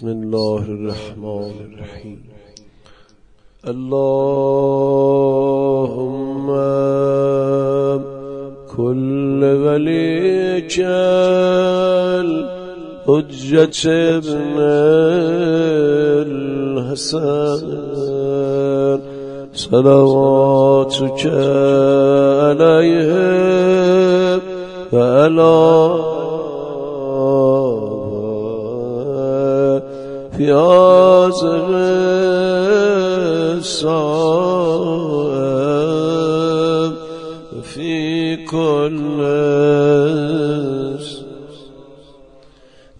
بسم الله الرحمن الرحیم اللهم كل وليك الحجة ابن الحسن. صلواتك عليه وعلى يا سغي الصائم في كل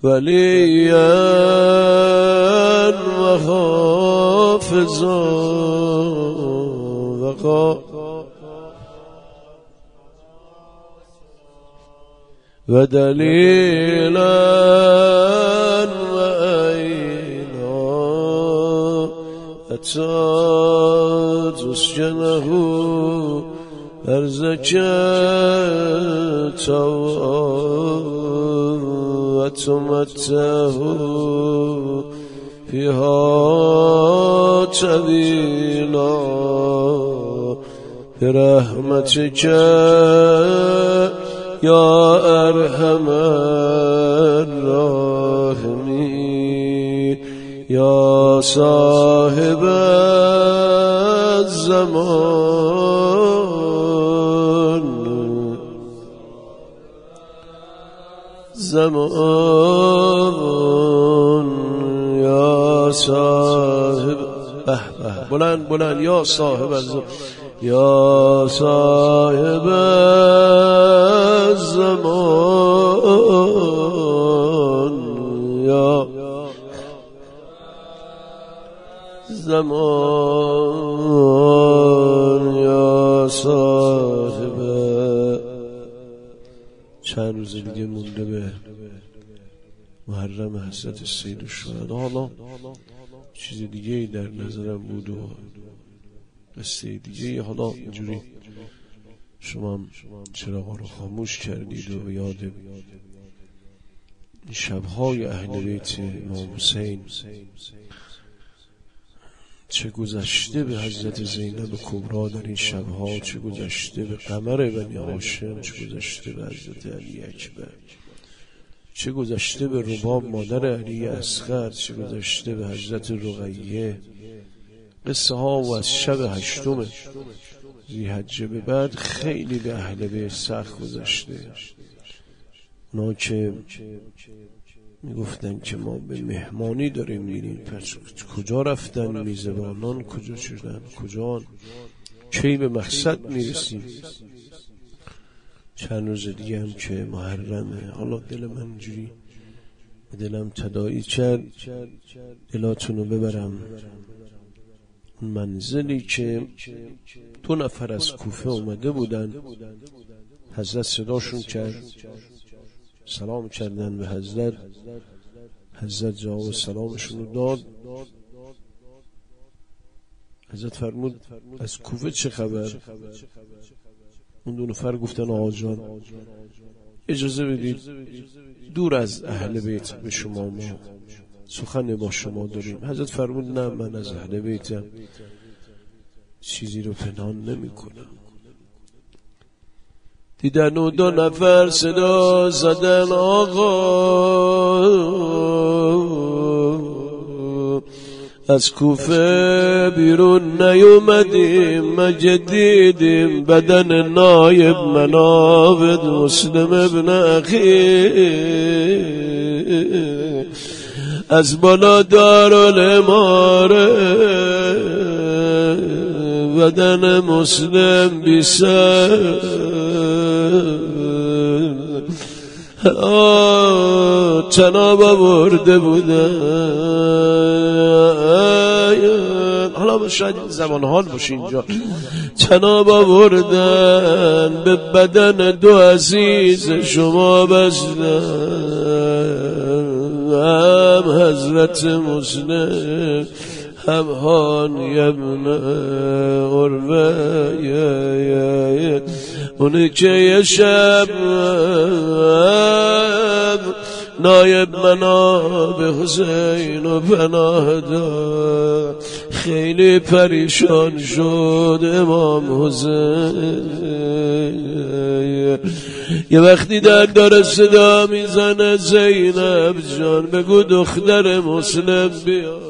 وليا وحافظا وقائما ودليلا حتی تسجنه بر زکت و تمته فيها طويلا برحمتك يا أرحم الراحمين يا صاحب الزمان. زمان. يا صاحب به به بلند بلند. یا صاحب الزمان یا صاحب الزمان. زمان یا صاحب. چند روز دیگه مونده به محرم حضرت سید شهدا حالا چیز دیگه ای در نظرم بود و قصه دیگه حالا اینجوری شما چراغ رو خاموش کردید و یاد شبهای اهل بیت امام حسین چه گذشته به حضرت زینب کبرا در این شبها چه گذشته به قمر بنی هاشم چه گذشته به حضرت علی اکبر چه گذشته به رباب مادر علی اسخر چه گذشته به حضرت رقیه. قصه ها و از شب هشتم زیحجه به بعد خیلی به اهل به سخت گذشته. اونا که می‌گفتن که ما به مهمانی داریم میریم پس کجا رفتن میزبانان؟ کجا شدن؟ کجا؟ کی به مقصد می‌رسیم؟ چند روز دیگه هم که محرمه. حالا دل من جوری دلم تدایی کرد. دلاتون رو ببرم. منزلی که دو نفر از کوفه اومده بودن. حضرت صداشون کرد. سلام کردن به حضرت. حضرت جواب سلامشون رو داد. حضرت فرمود از کوفه چه خبر؟ اون دو نفر گفتن آجان اجازه بدید دور از اهل بیت به شما ما سخن با شما داریم. حضرت فرمود نه من از اهل بیتم. چیزی رو پنهان نمی کنم دیدن و دو نفر صدا زدن آقا. از کوفه بیرون نیومدیم مجدیدیم بدن نایب منابد مسلم ابن اخی. از بالا دار الاماره بدن مسلم بی چناب برده بودن. حالا شاید زمان حال باشه اینجا. چناب بردن به بدن دو عزیز شما بزدن هم حضرت مسلم. هم هان یبن عروه اونی که یه شب نایب منا به حسین و پناه خیلی پریشان شد امام حسین. یه وقتی در داره صدا می‌زنه زینب جان بگو دختر مسلم بیا